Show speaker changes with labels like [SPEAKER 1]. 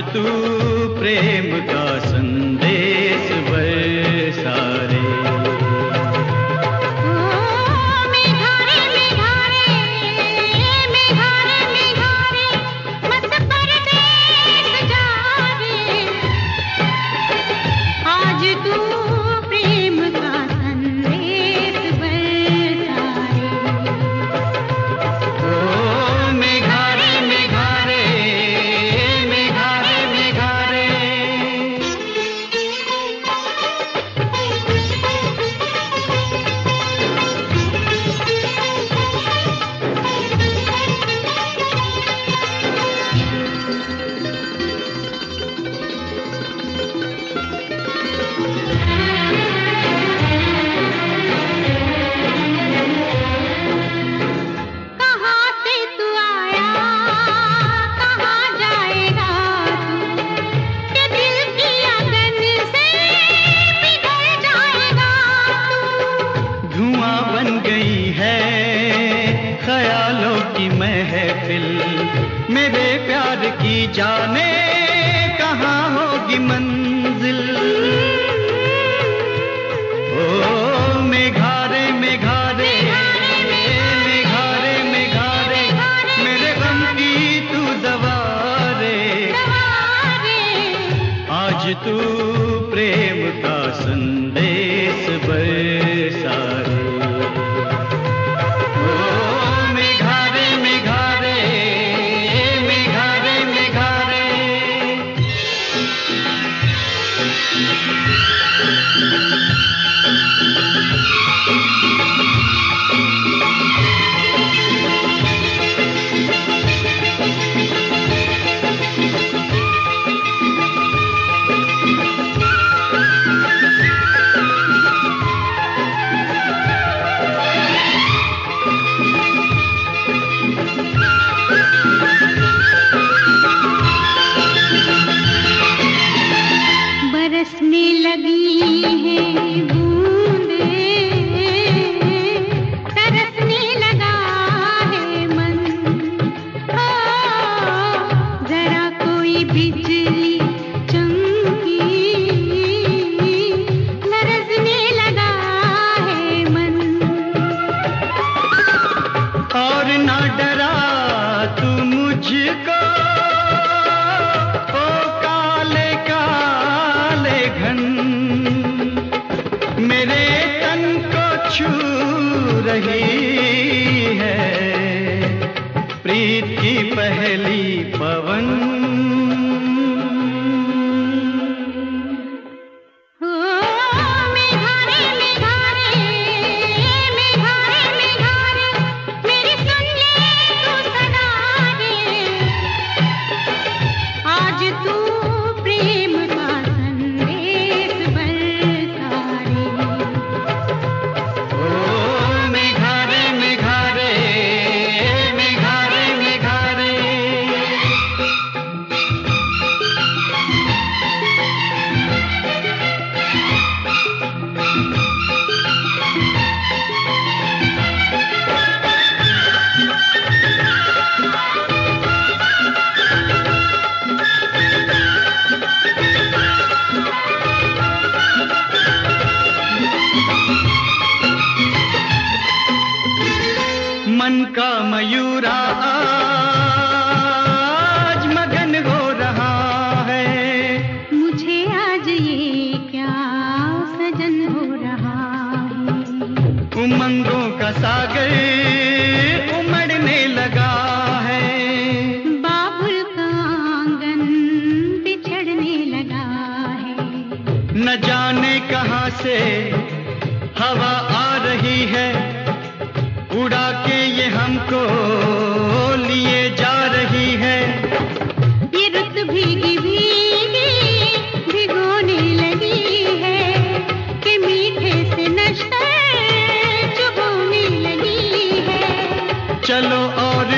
[SPEAKER 1] तू प्रेम का संदेश मेरे प्यार की जाने रही है। प्रीत की पहली पवन का मयूरा। आज मगन हो रहा है।
[SPEAKER 2] मुझे आज ये क्या सजन हो रहा है?
[SPEAKER 1] उमंगों का सागर उमड़ने लगा है।
[SPEAKER 2] बाबुल का आँगन बिछड़ने लगा है।
[SPEAKER 1] न जाने कहाँ से हवा आ रही है। उड़ा ये हमको लिए जा रही है।
[SPEAKER 2] ये रुत भीगी भीगी भिगोने लगी है कि मीठे से नशा चुभोने लगी है।
[SPEAKER 1] चलो और